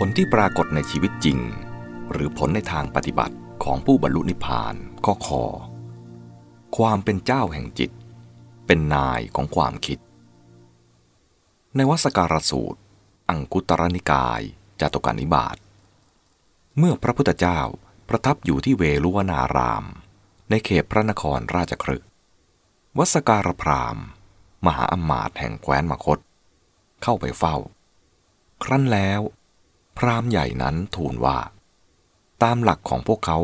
ผลที่ปรากฏในชีวิตจริง หรือผลในทางปฏิบัติของผู้บรรลุนิพพานข้อคอความเป็นเจ้าแห่งจิต เป็นนายของความคิด ในวัสการสูตร อังคุตรนิกายจตุการนิบาตเมื่อพระพุทธเจ้าประทับอยู่ที่เวลุวนาราม ในเขตพระนครราชครึกวัสการพรามมหาอมาตย์แห่งแคว้นมคต เข้าไปเฝ้า ครั้นแล้ว พรามใหญ่นั้นทูลว่า ตามหลักของพวกเขา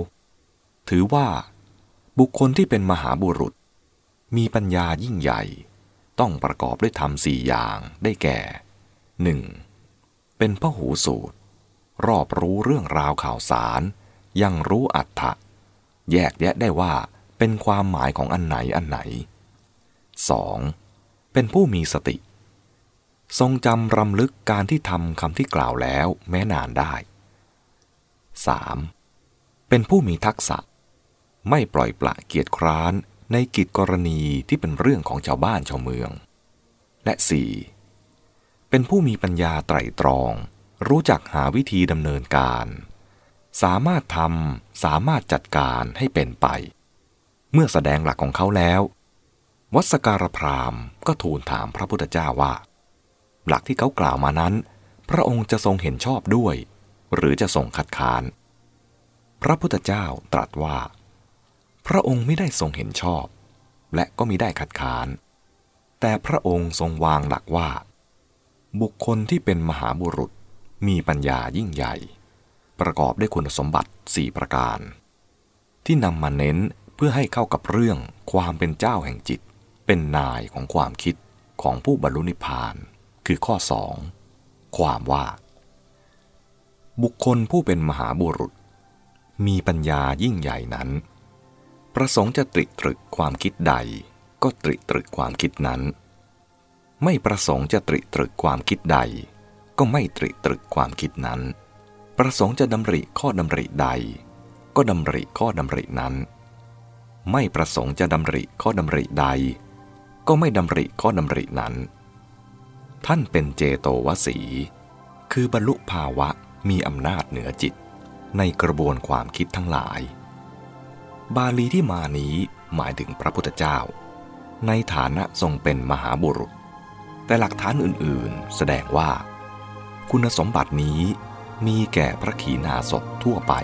ถือว่า บุคคลที่เป็นมหาบุรุษ มีปัญญายิ่งใหญ่ ต้องประกอบด้วยธรรมสี่อย่างได้แก่หนึ่งเป็นพหูสูตร รอบรู้เรื่องราวข่าวสาร ยังรู้อัตถะแยกแยะได้ว่าเป็นความหมายของอันไหนอันไหน 2. เป็นผู้มีสติ ทรงจำรำลึกการที่ทำคำที่กล่าวแล้วแม้นานได้ 3. เป็นผู้มีทักษะ ไม่ปล่อยปละเกียรติคร้านในกิจกรณีที่เป็นเรื่องของชาวบ้านชาวเมือง และ 4. เป็นผู้มีปัญญาไตรตรอง รู้จักหาวิธีดำเนินการ สามารถทำสามารถจัดการให้เป็นไป เมื่อแสดงหลักของเขาแล้ว วัสการพรามก็ทูลถามพระพุทธเจ้าว่า หลักที่เขากล่าวมานั้น พระองค์จะทรงเห็นชอบด้วย หรือจะทรงคัดค้าน พระพุทธเจ้าตรัสว่า พระองค์ไม่ได้ทรงเห็นชอบ และก็มิได้คัดค้าน แต่พระองค์ทรงวางหลักว่า บุคคลที่เป็นมหาบุรุษมีปัญญายิ่งใหญ่ ประกอบด้วยคุณสมบัติสี่ประการ ที่นำมาเน้นเพื่อให้เข้ากับเรื่องความเป็นเจ้าแห่งจิต เป็นนายของความคิดของผู้บรรลุนิพพาน คือข้อสองความว่า บุคคลผู้เป็นมหาบุรุษ มีปัญญายิ่งใหญ่นั้น ประสงค์จะตริตรึกความคิดใด ก็ตริตรึกความคิดนั้น ไม่ประสงค์จะตริตรึกความคิดใด ก็ไม่ตริตรึกความคิดนั้น ประสงค์จะดำริข้อดำริใด ก็ดำริข้อดำรินั้นไม่ประสงค์จะดำริข้อดำริใด ก็ไม่ดำริข้อดำรินั้น ท่านเป็นเจโตวสี คือบรรลุภาวะมีอำนาจเหนือจิต ในกระบวนความคิดทั้งหลาย บาลีที่มานี้หมายถึงพระพุทธเจ้า ในฐานะทรงเป็นมหาบุรุษ แต่หลักฐานอื่นๆ แสดงว่า คุณสมบัตินี้มีแก่พระขีณาสพทั่วไป